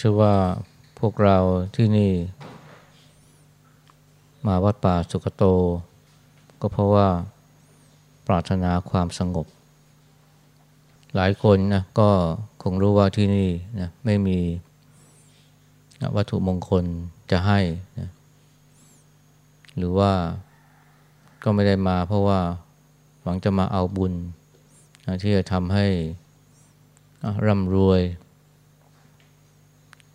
เชื่อว่าพวกเราที่นี่ มาวัดป่าสุกโต ก็เพราะว่าปรารถนาความสงบ หลายคนนะก็คงรู้ว่าที่นี่นะไม่มีวัตถุมงคลจะให้นะหรือว่าก็ไม่ได้มาเพราะว่าหวังจะมาเอาบุญนะที่จะทำให้ร่ำรวย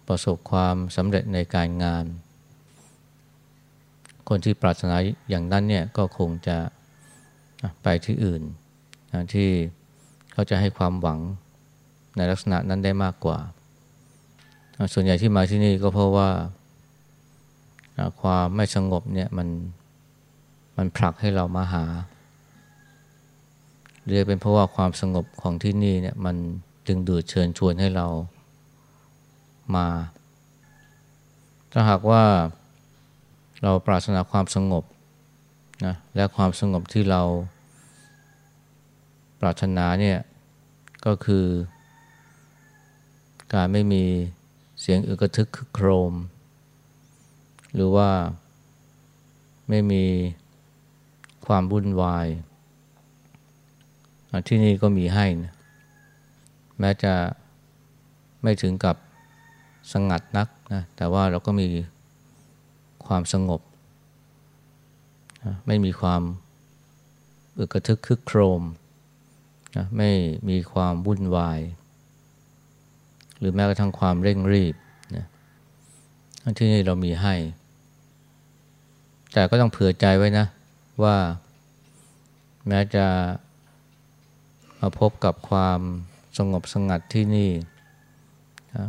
ประสบความสำเร็จในการงาน คนที่ปรารถนาอย่างนั้นเนี่ยก็คงจะไปที่อื่นที่เขาจะให้ความหวังในลักษณะนั้นได้มากกว่า ส่วนใหญ่ที่มาที่นี่ก็เพราะว่าความไม่สงบเนี่ยมันมันผลักให้เรามาหาหรือเป็นเพราะว่าความสงบของที่นี่เนี่ยมันจึงดูดเชิญชวนให้เรา มา ถ้าหากว่าเราปรารถนาความสงบนะและความสงบที่เราปรารถนาเนี่ยก็คือ การไม่มีเสียงอึกทึกคึกโครม หรือว่าไม่มีความวุ่นวาย ที่นี่ก็มีให้นะแม้จะไม่ถึงกับ สงัดนักนะแต่ว่าเราก็มีความสงบนะไม่มีความอึกระทึกคึกโครมนะไม่มีความวุ่นวาย หรือแม้กระทั่งความเร่งรีบนะที่นี่เรามีให้ แต่ก็ต้องเผื่อใจไว้นะว่าแม้จะมาพบกับความสงบสงัดที่นี่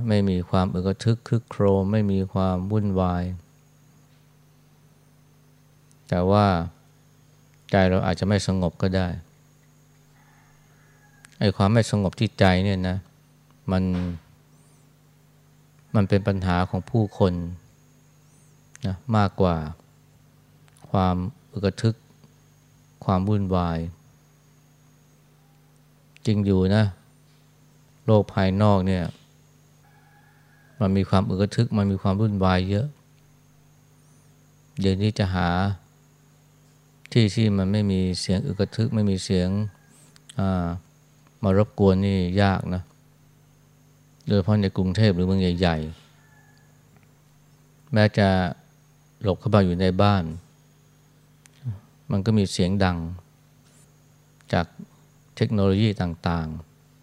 ไม่มีความอึกทึกคึกโครม ไม่มีความวุ่นวาย แต่ว่าใจเราอาจจะไม่สงบก็ได้ไอ้ความไม่สงบที่ใจเนี่ยนะ มันมันเป็นปัญหาของผู้คนนะมากกว่าความอึกทึก ความวุ่นวาย จริงอยู่นะ โลกภายนอกเนี่ย มันมีความอึกทึก มันมีความวุ่นวายเยอะ เดี๋ยวนี้จะหาที่ที่มันไม่มีเสียงอึกทึก ไม่มีเสียงมารบกวนนี่ยากนะ โดยเฉพาะในกรุงเทพหรือเมืองใหญ่ ๆ แม้จะหลบเข้าไปอยู่ในบ้าน มันก็มีเสียงดัง จากเทคโนโลยีต่าง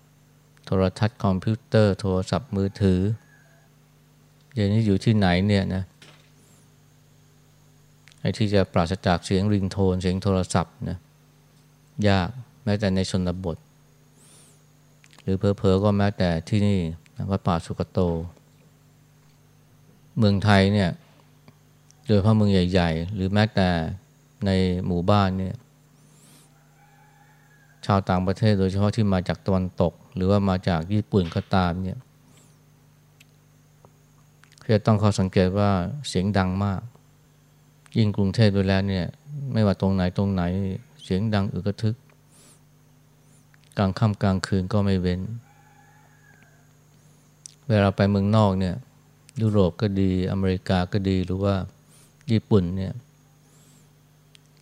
ๆ โทรทัศน์คอมพิวเตอร์ โทรศัพท์มือถือ เดี๋ยวนี้อยู่ที่ไหนเนี่ยนะไอ้ที่จะปราศจากเสียงริงโทน เสียงโทรศัพท์นะยากแม้แต่ในชนบท หรือเพอๆก็แม้แต่ที่นี่วัดป่าสุกโต เมืองไทยเนี่ย โดยเฉพาะเมืองใหญ่ ๆ หรือแม้แต่ในหมู่บ้านเนี่ยชาวต่างประเทศโดยเฉพาะที่มาจากตะวันตก หรือว่ามาจากญี่ปุ่นก็ตามเนี่ย จะต้องเขาสังเกตว่าเสียงดังมาก ยิ่งกรุงเทพไปแล้วเนี่ย ไม่ว่าตรงไหนตรงไหน เสียงดังอึกทึก กลางค่ำกลางคืนก็ไม่เว้น เวลาไปเมืองนอกเนี่ย ยุโรปก็ดีอเมริกาก็ดีหรือว่าญี่ปุ่นเนี่ย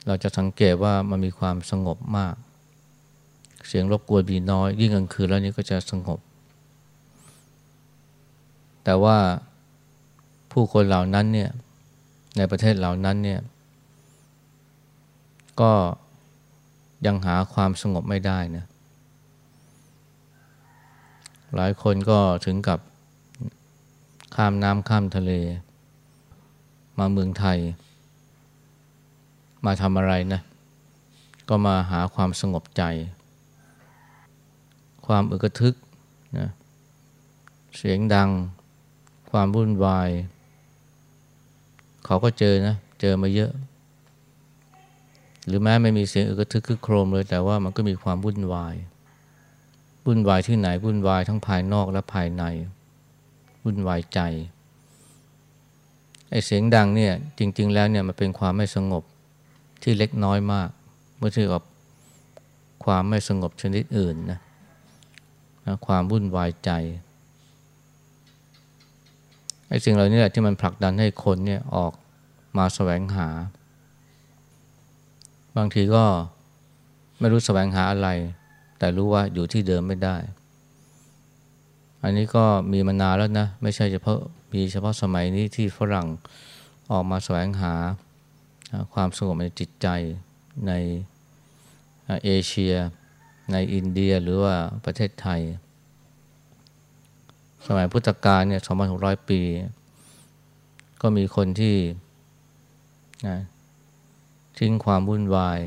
เราจะสังเกตว่ามันมีความสงบมาก เสียงรบกวนมีน้อย ยิ่งกลางคืนแล้วนี่ก็จะสงบ แต่ว่า ผู้คนเหล่านั้นเนี่ยในประเทศเหล่านั้นเนี่ยก็ยังหาความสงบไม่ได้นะหลายคนก็ถึงกับข้ามน้ำข้ามทะเล มาเมืองไทย มาทำอะไรนะ ก็มาหาความสงบใจ ความอึกทึกเสียงดัง ความวุ่นวาย เขาก็เจอนะ เจอมาเยอะ หรือแม้ไม่มีเสียงอึกทึกคึกโครมเลย แต่ว่ามันก็มีความวุ่นวาย วุ่นวายที่ไหนวุ่นวายทั้งภายนอกและภายใน วุ่นวายใจไอ้เสียงดังเนี่ยจริง ๆ แล้วเนี่ยมันเป็นความไม่สงบที่เล็กน้อยมาก เมื่อเทียบกับความไม่สงบชนิดอื่นนะนะความวุ่นวายใจไอ้สิ่งเหล่านี้แหละที่มันผลักดันให้คนเนี่ยออก มาแสวงหา บางทีก็ไม่รู้แสวงหาอะไร แต่รู้ว่าอยู่ที่เดิมไม่ได้ อันนี้ก็มีมานานแล้วนะ ไม่ใช่เฉพาะมีเฉพาะสมัยนี้ที่ฝรั่งออกมาแสวงหาความสงบในจิตใจในเอเชีย ในอินเดียหรือว่าประเทศไทย สมัยพุทธกาลเนี่ย 2,600 ปี ก็มีคนที่ นะทิ้งความวุ่นวาย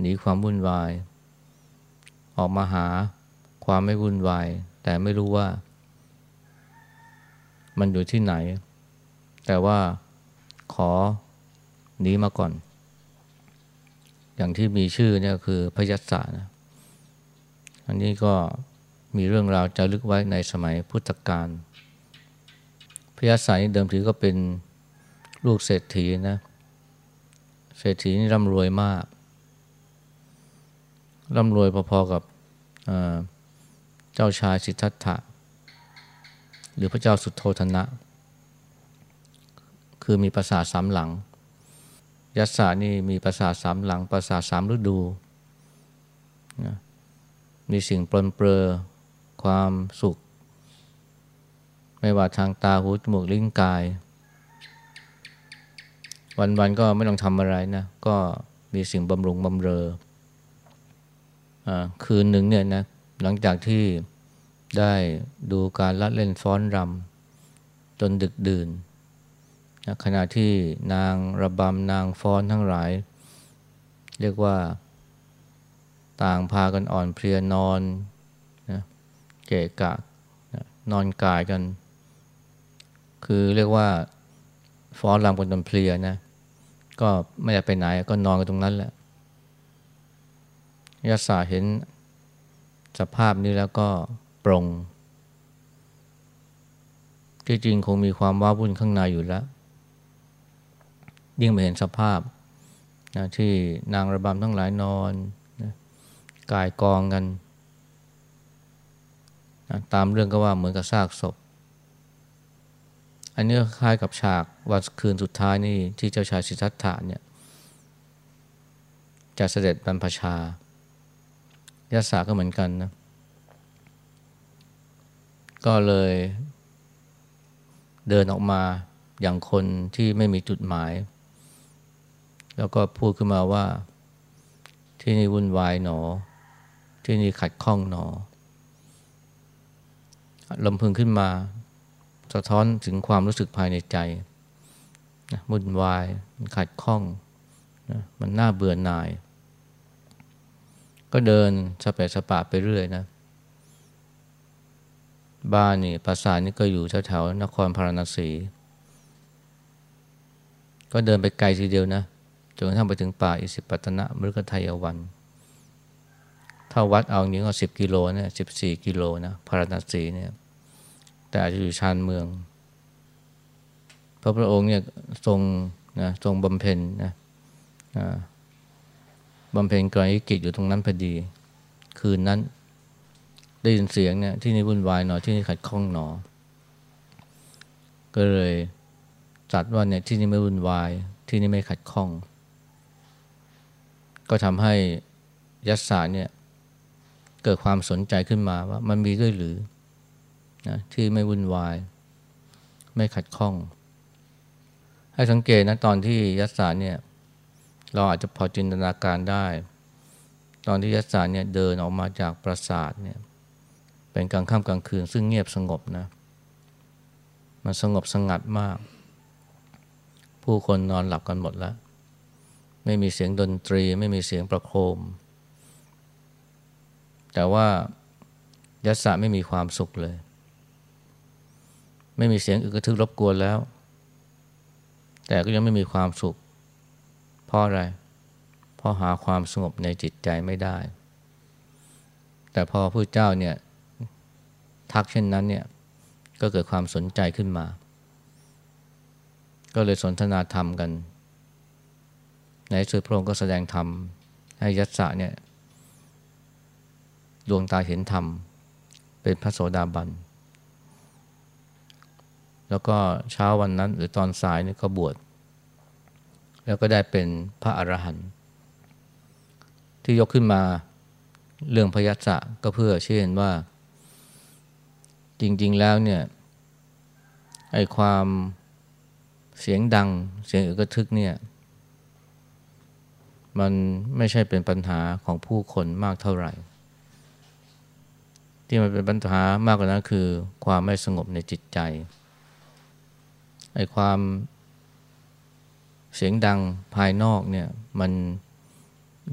หนีความวุ่นวาย ออกมาหาความไม่วุ่นวาย แต่ไม่รู้ว่า มันอยู่ที่ไหน แต่ว่าขอหนีมาก่อน อย่างที่มีชื่อเนี่ยคือพยัสสะนะอันนี้ก็มีเรื่องราวจะลึกไว้ในสมัยพุทธกาลพยัสสะนี่เดิมทีก็เป็นลูกเศรษฐีนะเเศรษฐีนี่ร่ำรวยมาก ร่ำรวยพอๆกับเจ้าชายสิทธัตถะ หรือพระเจ้าสุโธธนะ คือมีปราสาทสามหลัง ยัสสานี่มีประสาทสามหลัง ประสาทสามฤดู มีสิ่งปลนเปลือความสุข ไม่ว่าทางตาหูจมูกลิ้นกาย วันๆก็ไม่ต้องทำอะไรนะ ก็มีสิ่งบำรุงบำเรออคืนหนึ่งเนี่ยนะหลังจากที่ได้ดูการละเล่นฟ้อนรำจนดึกดื่นนะขณะที่นางระบำนางฟ้อนทั้งหลาย เรียกว่าต่างพากันอ่อนเพลียนอนนะเกะกะนะนอนกายกัน คือเรียกว่า ฟ้อนรำกันจนเพลียนะ ก็ไม่ได้ไปไหนก็นอนกันตรงนั้นแหละยาสาเห็นสภาพนี้แล้วก็ปรงที่จริงคงมีความว้าวุ่นข้างในอยู่แล้ว ยิ่งไปเห็นสภาพนะที่นางระบำทั้งหลายนอนนะกายกองกันนะตามเรื่องก็ว่าเหมือนกับซากศพ อันนี้คล้ายกับฉากวันคืนสุดท้ายนี่ที่เจ้าชายสิทธัตถะเนี่ยจะเสด็จบรรพชายาสาก็เหมือนกันนะ ก็เลยเดินออกมาอย่างคนที่ไม่มีจุดหมาย แล้วก็พูดขึ้นมาว่าที่นี่วุ่นวายหนอ ที่นี่ขัดข้องหนอลำพึงขึ้นมา สะท้อนถึงความรู้สึกภายในใจวุ่นวายมันขัดข้องนะมันน่าเบื่อหน่าย ก็เดินสเปะสปะไปเรื่อยนะ บ้านนี่ปราสาทนี่ก็อยู่แถวๆนครพาราณสี ก็เดินไปไกลทีเดียวนะจนกระทั่งไปถึงป่าอิสิปตนะมฤคทายวัน ถ้าวัดเอานี้ก็สิบกิโลเนี่ยสิบสี่กิโลนะพาราณสีเนี่ย แต่อาจจะอยู่ชานเมือง พระพุทธองค์เนี่ยทรงนะทรงบำเพ็ญนะบำเพ็ญกรณีกิจอยู่ตรงนั้นพอดี คืนนั้น ได้ยินเสียงเนี่ยที่นี่วุ่นวายหนอที่นี่ขัดข้องหนอ ก็เลยจัดว่าเนี่ยที่นี่ไม่วุ่นวายที่นี่ไม่ขัดข้อง ก็ทำให้ยัสสาเนี่ยเกิดความสนใจขึ้นมาว่ามันมีด้วยหรือ นะที่ไม่วุ่นวาย ไม่ขัดข้อง ให้สังเกตนะตอนที่ยัสสาเนี่ยเราอาจจะพอจินตนาการได้ ตอนที่ยัสสาเนี่ยเดินออกมาจากปราสาทเนี่ยเป็นกลางค่ำกลางคืน ซึ่งเงียบสงบนะ มันสงบสงัดมาก ผู้คนนอนหลับกันหมดแล้ว ไม่มีเสียงดนตรี ไม่มีเสียงประโคม แต่ว่ายัสสะไม่มีความสุขเลย ไม่มีเสียงอึกระทึกรบกวนแล้ว แต่ก็ยังไม่มีความสุข เพราะอะไร เพราะหาความสงบในจิตใจไม่ได้ แต่พอพระเจ้าเนี่ยทักเช่นนั้นเนี่ยก็เกิดความสนใจขึ้นมา ก็เลยสนทนาธรรมกัน ในสุดพระองค์ก็แสดงธรรม ให้ยัตสะเนี่ยดวงตาเห็นธรรม เป็นพระโสดาบัน แล้วก็เช้าวันนั้นหรือตอนสายเนี่ยก็บวชแล้วก็ได้เป็นพระอรหันต์ที่ยกขึ้นมาเรื่องพยัสสะก็เพื่อเชื่อว่า จริง ๆ แล้วเนี่ยไอ้ความเสียงดังเสียงอึกทึกเนี่ยมันไม่ใช่เป็นปัญหาของผู้คนมากเท่าไหร่ ที่มันเป็นปัญหามากกว่านั้นคือความไม่สงบในจิตใจ ไอ้ความเสียงดังภายนอกเนี่ยมัน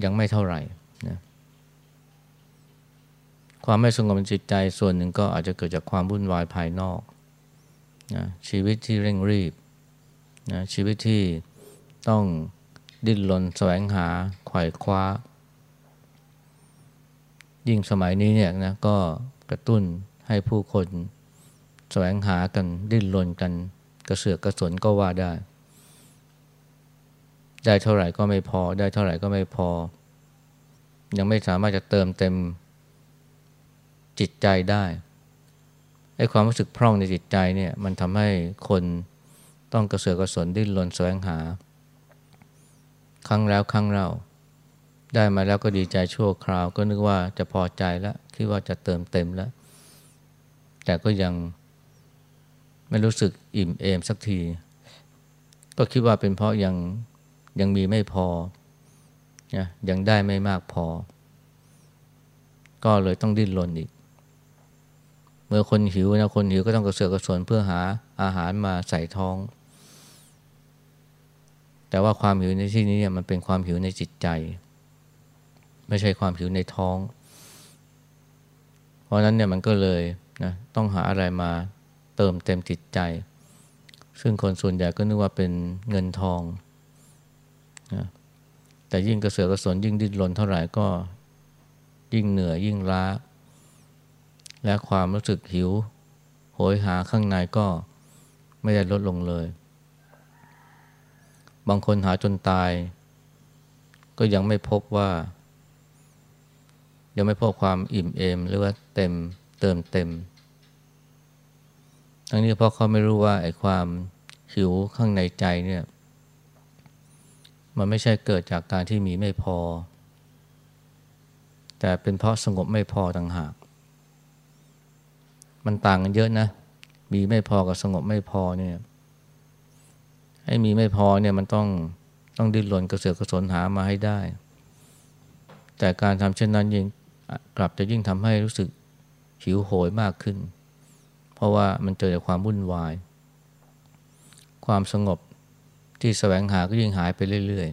ยังไม่เท่าไหร่นะความไม่สงบในจิตใจส่วนหนึ่งก็อาจจะเกิดจากความวุ่นวายภายนอกนะชีวิตที่เร่งรีบนะชีวิตที่ต้องดิ้นรนแสวงหาไขว่คว้า ยิ่งสมัยนี้เนี่ยนะก็กระตุ้นให้ผู้คนแสวงหากันดิ้นรนกัน กระเสือกกระสนก็ว่าได้ ได้เท่าไหร่ก็ไม่พอ ได้เท่าไหร่ก็ไม่พอ ยังไม่สามารถจะเติมเต็มจิตใจได้ไอ้ความรู้สึกพร่องในจิตใจเนี่ยมันทำให้คนต้องกระเสือกกระสนดิ้นรนแสวงหา ครั้งแล้วครั้งเล่าได้มาแล้วก็ดีใจชั่วคราว ก็นึกว่าจะพอใจแล้วคิดว่าจะเติมเต็มแล้ว แต่ก็ยัง ไม่รู้สึกอิ่มเอมสักที ก็คิดว่าเป็นเพราะยังยังมีไม่พอนะยังได้ไม่มากพอ ก็เลยต้องดิ้นรนอีก เมื่อคนหิวนะคนหิวก็ต้องกระเสือกกระสนเพื่อหาอาหารมาใส่ท้อง แต่ว่าความหิวในที่นี้เนี่ยมันเป็นความหิวในจิตใจ ไม่ใช่ความหิวในท้อง เพราะนั้นเนี่ยมันก็เลยนะต้องหาอะไรมา เติมเต็มจิตใจ ซึ่งคนส่วนใหญ่ก็นึกว่าเป็นเงินทองนะแต่ยิ่งกระเสือกกระสนยิ่งดิ้นรนเท่าไหร่ก็ยิ่งเหนื่อยยิ่งล้า และความรู้สึกหิว โหยหาข้างในก็ไม่ได้ลดลงเลย บางคนหาจนตาย ก็ยังไม่พบว่า ยังไม่พบความอิ่มเอมหรือว่าเต็มเติมเต็ม ทั้งนี้เพราะเขาไม่รู้ว่าไอ้ความหิวข้างในใจเนี่ยมันไม่ใช่เกิดจากการที่มีไม่พอ แต่เป็นเพราะสงบไม่พอต่างหาก มันต่างกันเยอะนะ มีไม่พอกับสงบไม่พอเนี่ยให้มีไม่พอเนี่ยมันต้องต้องดิ้นรนกระเสือกกระสนหามาให้ได้ แต่การทำเช่นนั้นยิ่งกลับจะยิ่งทำให้รู้สึกหิวโหยมากขึ้น เพราะว่ามันเจอแต่ความวุ่นวาย ความสงบที่แสวงหาก็ยิ่งหายไปเรื่อย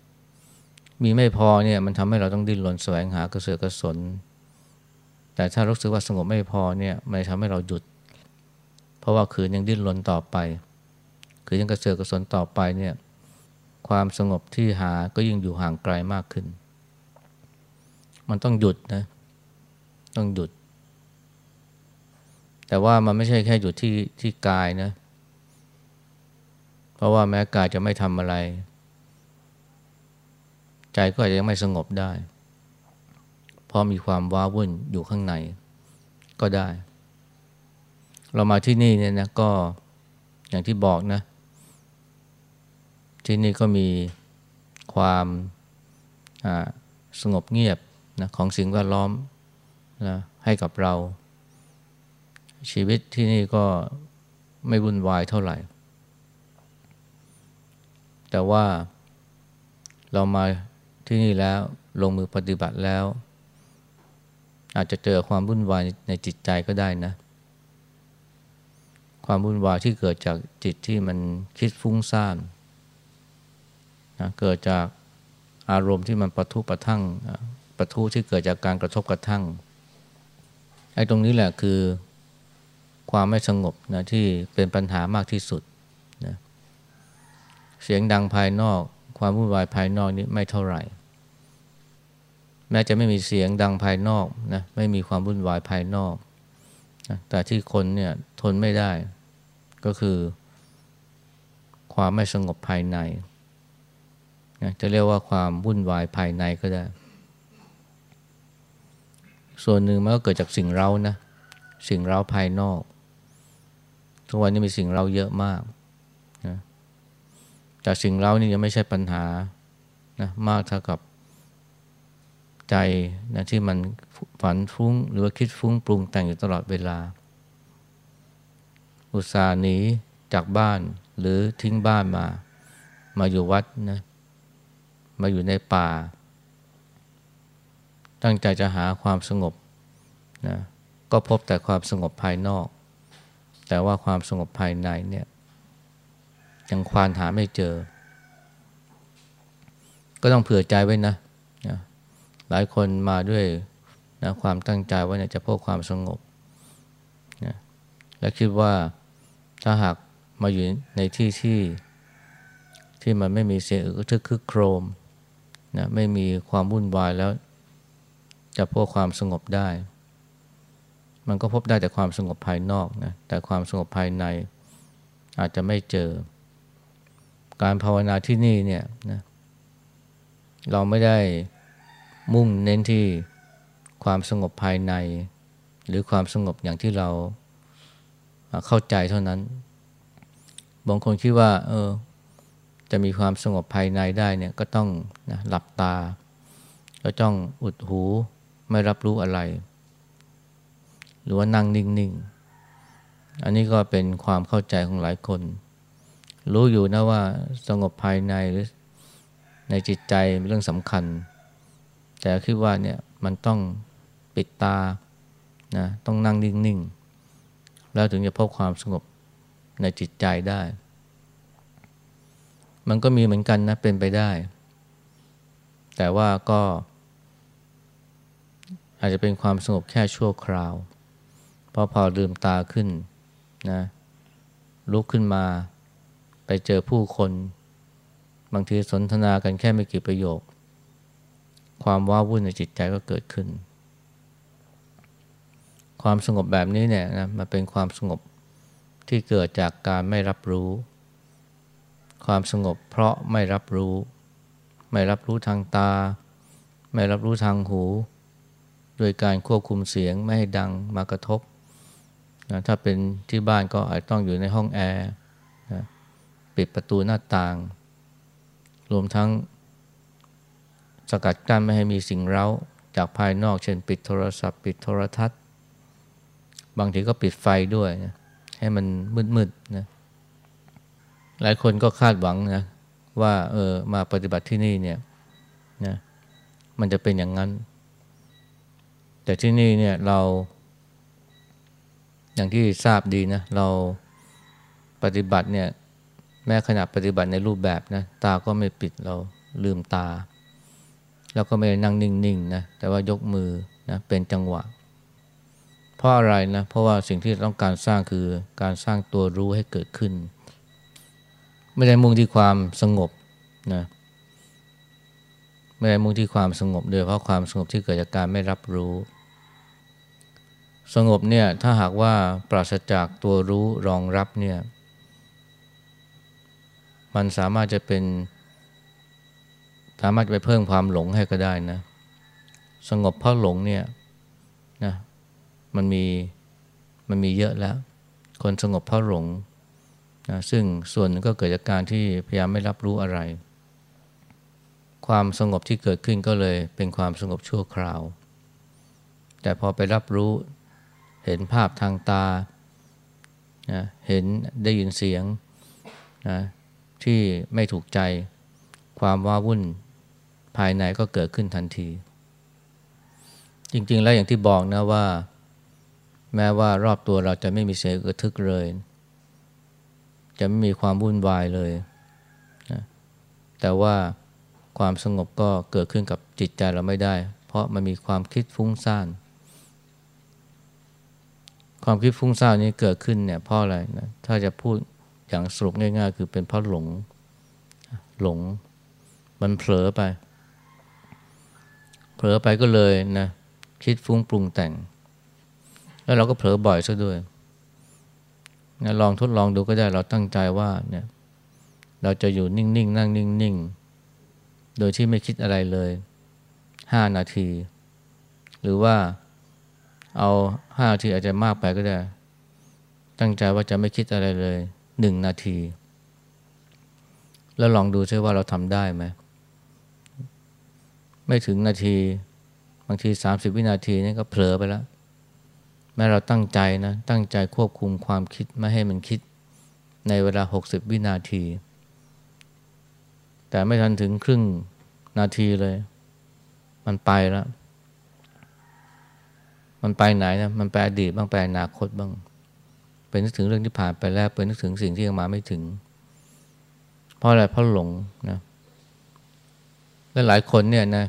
ๆ มีไม่พอเนี่ยมันทำให้เราต้องดิ้นรนแสวงหากระเสือกกระสน แต่ถ้ารู้สึกว่าสงบไม่พอเนี่ยมันทำให้เราหยุด เพราะว่าคืนยังดิ้นรนต่อไป คือยังกระเสือกกระสนต่อไปเนี่ยความสงบที่หาก็ยิ่งอยู่ห่างไกลมากขึ้น มันต้องหยุดนะ ต้องหยุด แต่ว่ามันไม่ใช่แค่หยุดที่ที่กายนะ เพราะว่าแม้กายจะไม่ทำอะไร ใจก็อาจจะยังไม่สงบได้ เพราะมีความว้าวุ่นอยู่ข้างในก็ได้ เรามาที่นี่เนี่ยนะก็อย่างที่บอกนะ ที่นี่ก็มีความสงบเงียบนะของสิ่งแวดล้อมนะให้กับเรา ชีวิตที่นี่ก็ไม่วุ่นวายเท่าไหร่ แต่ว่าเรามาที่นี่แล้วลงมือปฏิบัติแล้ว อาจจะเจอความวุ่นวายในจิตใจก็ได้นะ ความวุ่นวายที่เกิดจากจิตที่มันคิดฟุ้งซ่านนะเกิดจากอารมณ์ที่มันประทุประทั่งประทุที่เกิดจากการกระทบกระทั่งไอ้ตรงนี้แหละคือ ความไม่สงบนะที่เป็นปัญหามากที่สุดนะเสียงดังภายนอก ความวุ่นวายภายนอกนี้ไม่เท่าไหร่ แม้จะไม่มีเสียงดังภายนอกนะไม่มีความวุ่นวายภายนอกนะแต่ที่คนเนี่ยทนไม่ได้ ก็คือ ความไม่สงบภายในนะจะเรียกว่าความวุ่นวายภายในก็ได้ ส่วนหนึ่งมันก็เกิดจากสิ่งเรานะสิ่งเราภายนอก ทุกวันนี้มีสิ่งเราเยอะมากนะจากสิ่งเรานี่ยังไม่ใช่ปัญหานะมากเท่ากับใจนะที่มันฝันฟุ้ง หรือว่าคิดฟุ้งปรุงแต่งอยู่ตลอดเวลา อุตส่าห์หนีจากบ้านหรือทิ้งบ้านมา มาอยู่วัดนะ มาอยู่ในป่า ตั้งใจจะหาความสงบนะ ก็พบแต่ความสงบภายนอก แต่ว่าความสงบภายในเนี่ยยังควานหาไม่เจอ ก็ต้องเผื่อใจไว้นะนะ หลายคนมาด้วยนะความตั้งใจว่าจะพบความสงบนะและคิดว่าถ้าหากมาอยู่ในที่ที่ ที่มันไม่มีเสียงอึกทึกคึกโครมนะไม่มีความวุ่นวายแล้ว จะพบความสงบได้ มันก็พบได้แต่ความสงบภายนอกนะแต่ความสงบภายในอาจจะไม่เจอ การภาวนาที่นี่เนี่ยนะเราไม่ได้มุ่งเน้นที่ความสงบภายใน หรือความสงบอย่างที่เราเข้าใจเท่านั้น บางคนคิดว่า เออ จะมีความสงบภายในได้เนี่ยก็ต้องนะหลับตาก็จ้องอุดหูไม่รับรู้อะไร รือว่านั่งนิ่งๆ อันนี้ก็เป็นความเข้าใจของหลายคน รู้อยู่นะว่าสงบภายในหรือในจิตใจเป็นเรื่องสำคัญ แต่คิดว่าเนี่ยมันต้องปิดตานะต้องนั่งนิ่งๆ แล้วถึงจะพบความสงบในจิตใจได้ มันก็มีเหมือนกันนะเป็นไปได้ แต่ว่าก็อาจจะเป็นความสงบแค่ชั่วคราว ราะพอลืมตาขึ้นนะลุกขึ้นมาไปเจอผู้คน บางทีสนทนากันแค่ไม่กี่ประโยค ความว้าวุ่นในจิตใจก็เกิดขึ้น ความสงบแบบนี้เนี่ยนะมันเป็นความสงบที่เกิดจากการไม่รับรู้ ความสงบเพราะไม่รับรู้ ไม่รับรู้ทางตา ไม่รับรู้ทางหู โดยการควบคุมเสียงไม่ให้ดังมากระทบ นะถ้าเป็นที่บ้านก็อาจต้องอยู่ในห้องแอร์นะปิดประตูหน้าต่าง รวมทั้งสกัดกั้นไม่ให้มีสิ่งเร้าจากภายนอก เช่นปิดโทรศัพท์ ปิดโทรทัศน์ บางทีก็ปิดไฟด้วยนะให้มันมืดๆนะหลายคนก็คาดหวังนะว่าเออมาปฏิบัติที่นี่เนี่ยนะมันจะเป็นอย่างนั้น แต่ที่นี่เนี่ยเรา อย่างที่ทราบดีนะเราปฏิบัติเนี่ยแม้ขณะปฏิบัติในรูปแบบนะตาก็ไม่ปิดเราลืมตา แล้วก็ไม่นั่งนิ่งๆนะแต่ว่ายกมือนะเป็นจังหวะ เพราะอะไรนะเพราะว่าสิ่งที่ต้องการสร้างคือการสร้างตัวรู้ให้เกิดขึ้น ไม่ได้มุ่งที่ความสงบนะไม่ได้มุ่งที่ความสงบโดยเพราะความสงบที่เกิดจากการไม่รับรู้ สงบเนี่ยถ้าหากว่าปราศจากตัวรู้รองรับเนี่ยมันสามารถจะเป็น สามารถจะไปเพิ่มความหลงให้ก็ได้นะ สงบเพราะหลงเนี่ยนะมันมีมันมีเยอะแล้ว คนสงบเพราะหลงนะซึ่งส่วนนึงก็เกิดจากการที่พยายามไม่รับรู้อะไร ความสงบที่เกิดขึ้นก็เลยเป็นความสงบชั่วคราว แต่พอไปรับรู้ เห็นภาพทางตานะเห็นได้ยินเสียงนะที่ไม่ถูกใจความว้าวุ่นภายในก็เกิดขึ้นทันที จริง ๆ แล้วอย่างที่บอกนะว่า แม้ว่ารอบตัวเราจะไม่มีเสียงกระทึกเลย จะไม่มีความวุ่นวายเลยนะแต่ว่าความสงบก็เกิดขึ้นกับจิตใจเราไม่ได้ เพราะมันมีความคิดฟุ้งซ่าน ความคิดฟุ้งซ่านนี้เกิดขึ้นเนี่ยเพราะอะไรนะถ้าจะพูดอย่างสรุปง่าย ๆ คือเป็นเพราะหลงหลง มันเผลอไป เผลอไปก็เลยนะคิดฟุ้งปรุงแต่ง แล้วเราก็เผลอบ่อยซะด้วยนะลองทดลองดูก็ได้เราตั้งใจว่าเนี่ยเราจะอยู่นิ่งๆนั่งนิ่งๆ โดยที่ไม่คิดอะไรเลยห้านาที หรือว่า เอาห้านาทีอาจจะมากไปก็ได้ ตั้งใจว่าจะไม่คิดอะไรเลยหนึ่งนาที แล้วลองดูซิว่าเราทำได้ไหมไม่ถึงนาที บางทีสามสิบวินาทีนี่ก็เผลอไปแล้ว แม้เราตั้งใจนะ ตั้งใจควบคุมความคิดไม่ให้มันคิดในเวลาหกสิบวินาที แต่ไม่ทันถึงครึ่งนาทีเลย มันไปแล้ว มันไปไหนนะมันไปอดีตบ้างไปอนาคตบ้างเป็นนึกถึงเรื่องที่ผ่านไปแล้วเป็นนึกถึงสิ่งที่ยังมาไม่ถึง เพราะอะไรเพราะหลงนะและหลายคนเนี่ยนะ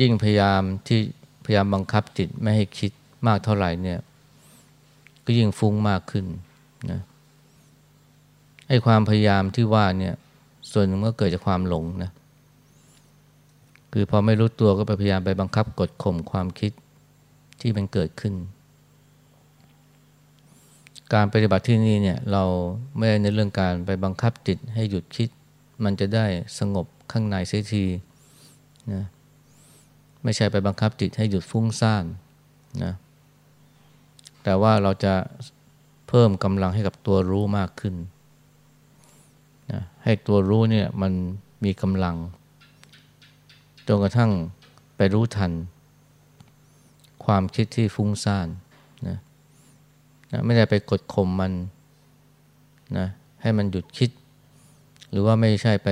ยิ่งพยายามที่พยายามบังคับจิตไม่ให้คิดมากเท่าไหร่เนี่ย ก็ยิ่งฟุ้งมากขึ้นนะไอ้ความพยายามที่ว่าเนี่ย ส่วนหนึ่งก็เกิดจากความหลงนะ คือพอไม่รู้ตัวก็ไปพยายามไปบังคับกดข่มความคิดที่มันเกิดขึ้น การปฏิบัติที่นี่เนี่ยเราไม่ได้ในเรื่องการไปบังคับจิตให้หยุดคิด มันจะได้สงบข้างในเสียทีนะไม่ใช่ไปบังคับจิตให้หยุดฟุ้งซ่านนะแต่ว่าเราจะเพิ่มกำลังให้กับตัวรู้มากขึ้นนะให้ตัวรู้เนี่ยมันมีกำลัง จนกระทั่งไปรู้ทัน ความคิดที่ฟุ้งซ่านนะนะไม่ได้ไปกดข่มมันนะให้มันหยุดคิด หรือว่าไม่ใช่ไป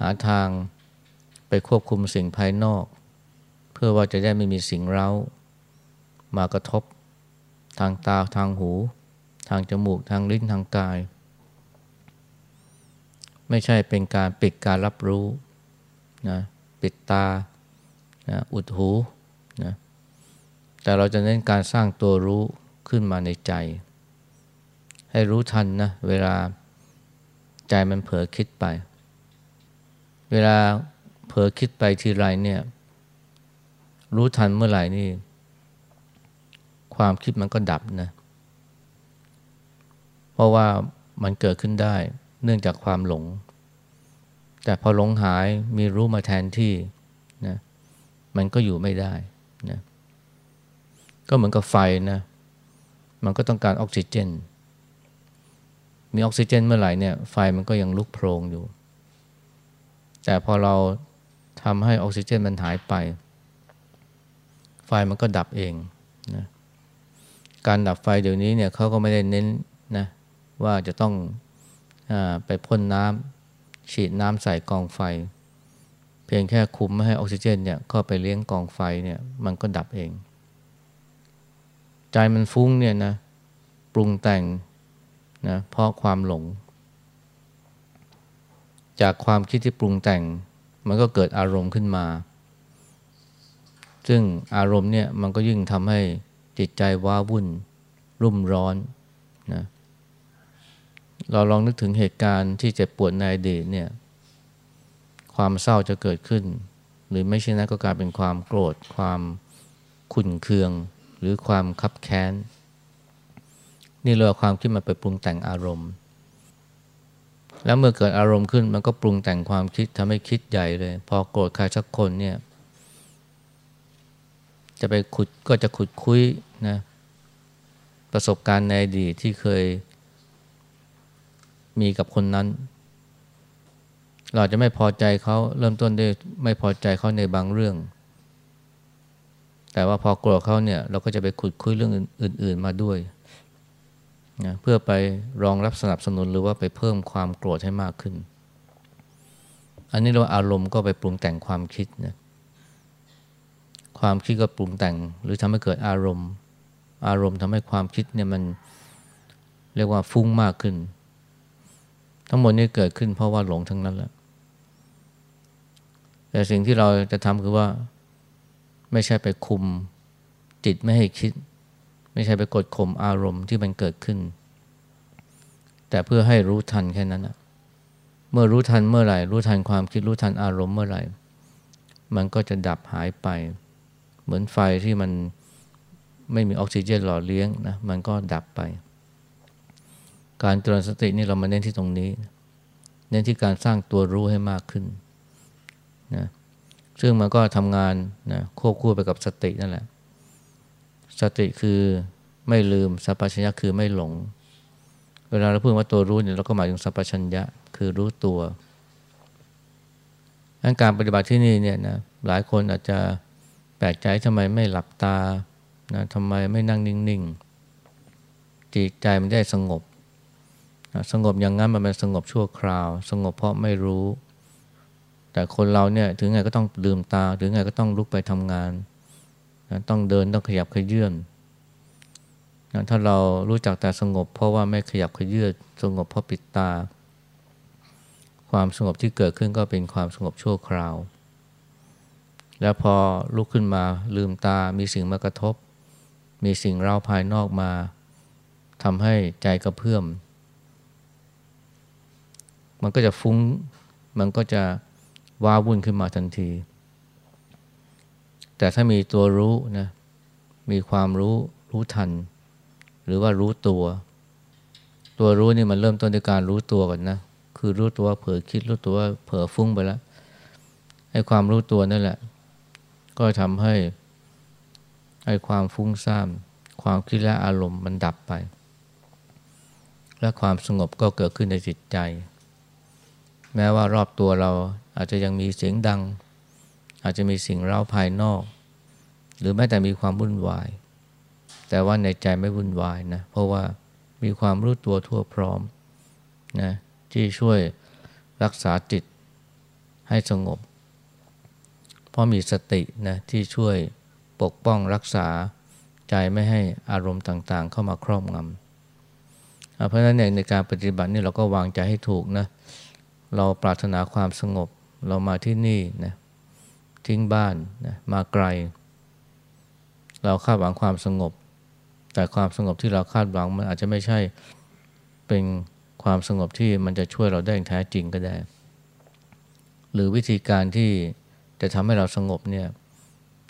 หาทางไปควบคุมสิ่งภายนอก เพื่อว่าจะได้ไม่มีสิ่งเร้ามากระทบทางตาทางหู ทางจมูกทางลิ้นทางกาย ไม่ใช่เป็นการปิดการรับรู้นะ ปิดตานะอุดหูนะแต่เราจะเน้นการสร้างตัวรู้ขึ้นมาในใจ ให้รู้ทันนะเวลาใจมันเผลอคิดไป เวลาเผลอคิดไปทีไรเนี่ยรู้ทันเมื่อไหร่นี่ ความคิดมันก็ดับนะ เพราะว่ามันเกิดขึ้นได้เนื่องจากความหลง แต่พอหลงหายมีรู้มาแทนที่นะมันก็อยู่ไม่ได้นะก็เหมือนกับไฟนะ มันก็ต้องการออกซิเจน มีออกซิเจนเมื่อไหร่เนี่ย ไฟมันก็ยังลุกโพลงอยู่ แต่พอเราทำให้ออกซิเจนมันหายไป ไฟมันก็ดับเองนะการดับไฟเดี๋ยวนี้เนี่ยเขาก็ไม่ได้เน้นนะว่าจะต้องอไปพ่นน้ำ ฉีดน้ำใส่กองไฟ เพียงแค่คุมไม่ให้ออกซิเจนเนี่ยเข้าไปเลี้ยงกองไฟเนี่ยมันก็ดับเอง ใจมันฟุ้งเนี่ยนะปรุงแต่งนะเพราะความหลง จากความคิดที่ปรุงแต่ง มันก็เกิดอารมณ์ขึ้นมา ซึ่งอารมณ์เนี่ยมันก็ยิ่งทำให้จิตใจว้าวุ่น รุ่มร้อนนะเเราลองนึกถึงเหตุการณ์ที่เจ็บปวดในอดีตเนี่ย ความเศร้าจะเกิดขึ้น หรือไม่ใช่นั้นก็กลายเป็นความโกรธ ความขุ่นเคือง หรือความคับแค้น นี่เราความคิดมาไปปรุงแต่งอารมณ์ แล้วเมื่อเกิดอารมณ์ขึ้นมันก็ปรุงแต่งความคิดทำให้คิดใหญ่เลย พอโกรธใครสักคนเนี่ย จะไปขุดก็จะขุดคุยนะประสบการณ์ในอดีตที่เคย มีกับคนนั้น เราจะไม่พอใจเขาเริ่มต้นด้วยไม่พอใจเขาในบางเรื่อง แต่ว่าพอโกรธเขาเนี่ยเราก็จะไปขุดคุยเรื่องอื่น ๆมาด้วยนะเพื่อไปรองรับสนับสนุนหรือว่าไปเพิ่มความโกรธให้มากขึ้น อันนี้เราอารมณ์ก็ไปปรุงแต่งความคิดนะความคิดก็ปรุงแต่งหรือทำให้เกิดอารมณ์ อารมณ์ทำให้ความคิดเนี่ยมันเรียกว่าฟุ้งมากขึ้น ทั้งหมดนี้เกิดขึ้นเพราะว่าหลงทั้งนั้นแหละแต่สิ่งที่เราจะทำคือว่า ไม่ใช่ไปคุมจิตไม่ให้คิด ไม่ใช่ไปกดข่มอารมณ์ที่มันเกิดขึ้น แต่เพื่อให้รู้ทันแค่นั้นนะเมื่อรู้ทันเมื่อไหร่ รู้ทันความคิดรู้ทันอารมณ์เมื่อไหร่ มันก็จะดับหายไป เหมือนไฟที่มันไม่มีออกซิเจนหล่อเลี้ยงนะมันก็ดับไป การเจริญสตินี่เรามาเน้นที่ตรงนี้ เน้นที่การสร้างตัวรู้ให้มากขึ้นนะซึ่งมันก็ทำงานนะควบคู่ไปกับสตินั่นแหละ สติคือไม่ลืมสัพพัญญะคือไม่หลง เวลาเราพูดว่าตัวรู้เนี่ยเราก็หมายถึงสัพพัญญะคือรู้ตัวการปฏิบัติที่นี่เนี่ยนะหลายคนอาจจะแปลกใจทำไมไม่หลับตานะทำไมไม่นั่งนิ่งๆจิตใจมันได้สงบ สงบอย่างนั้นมันเป็นสงบชั่วคราว สงบเพราะไม่รู้ แต่คนเราเนี่ยถึงไงก็ต้องลืมตา ถึงไงก็ต้องลุกไปทำงานนะต้องเดินต้องขยับขยื่นนะถ้าเรารู้จักแต่สงบ เพราะว่าไม่ขยับขยื่นสงบเพราะปิดตา ความสงบที่เกิดขึ้นก็เป็นความสงบชั่วคราว แล้วพอลุกขึ้นมาลืมตา มีสิ่งมากระทบ มีสิ่งเราภายนอกมาทำให้ใจกระเพื่อม มันก็จะฟุ้ง มันก็จะว้าวุ่นขึ้นมาทันที แต่ถ้ามีตัวรู้นะ มีความรู้รู้ทัน หรือว่ารู้ตัว ตัวรู้นี่มันเริ่มต้นด้วยการรู้ตัวก่อนนะ คือรู้ตัวเผลอคิดรู้ตัวเผลอฟุ้งไปแล้วไอ้ความรู้ตัวนั่นแหละ ก็ทำให้ไอ้ความฟุ้งซ่านความคิดและอารมณ์มันดับไป และความสงบก็เกิดขึ้นในจิตใจ แม้ว่ารอบตัวเราอาจจะยังมีเสียงดัง อาจจะมีสิ่งเร้าภายนอก หรือแม้แต่มีความวุ่นวาย แต่ว่าในใจไม่วุ่นวายนะเพราะว่ามีความรู้ตัวทั่วพร้อมนะที่ช่วยรักษาจิตให้สงบ เพราะมีสตินะที่ช่วยปกป้องรักษาใจไม่ให้อารมณ์ต่างๆ เข้ามาครอบงำเพราะฉะนั้นในการปฏิบัตินี่เราก็วางใจให้ถูกนะเเราปรารถนาความสงบ เรามาที่นี่นะทิ้งบ้านนะมาไกล เราคาดหวังความสงบ แต่ความสงบที่เราคาดหวังมันอาจจะไม่ใช่เป็นความสงบที่มันจะช่วยเราได้อย่างแท้จริงก็ได้ หรือวิธีการที่จะทำให้เราสงบเนี่ย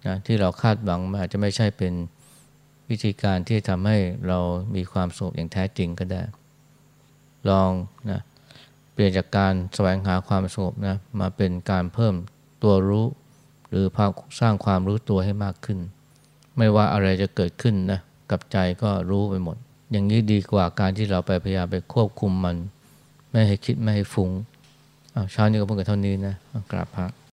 นะที่เราคาดหวังมันอาจจะไม่ใช่เป็นวิธีการที่ทำให้เรามีความสงบอย่างแท้จริงก็ได้ ลองนะเลี่ยนจากการแสวงหาความสงบนะมาเป็นการเพิ่มตัวรู้ หรือพาสร้างความรู้ตัวให้มากขึ้น ไม่ว่าอะไรจะเกิดขึ้นนะกับใจก็รู้ไปหมด อย่างนี้ดีกว่าการที่เราไปพยายามไปควบคุมมัน ไม่ให้คิดไม่ให้ฟุง้งเช้านี้ก็เพิ่งเท่านี้นะกราบพระ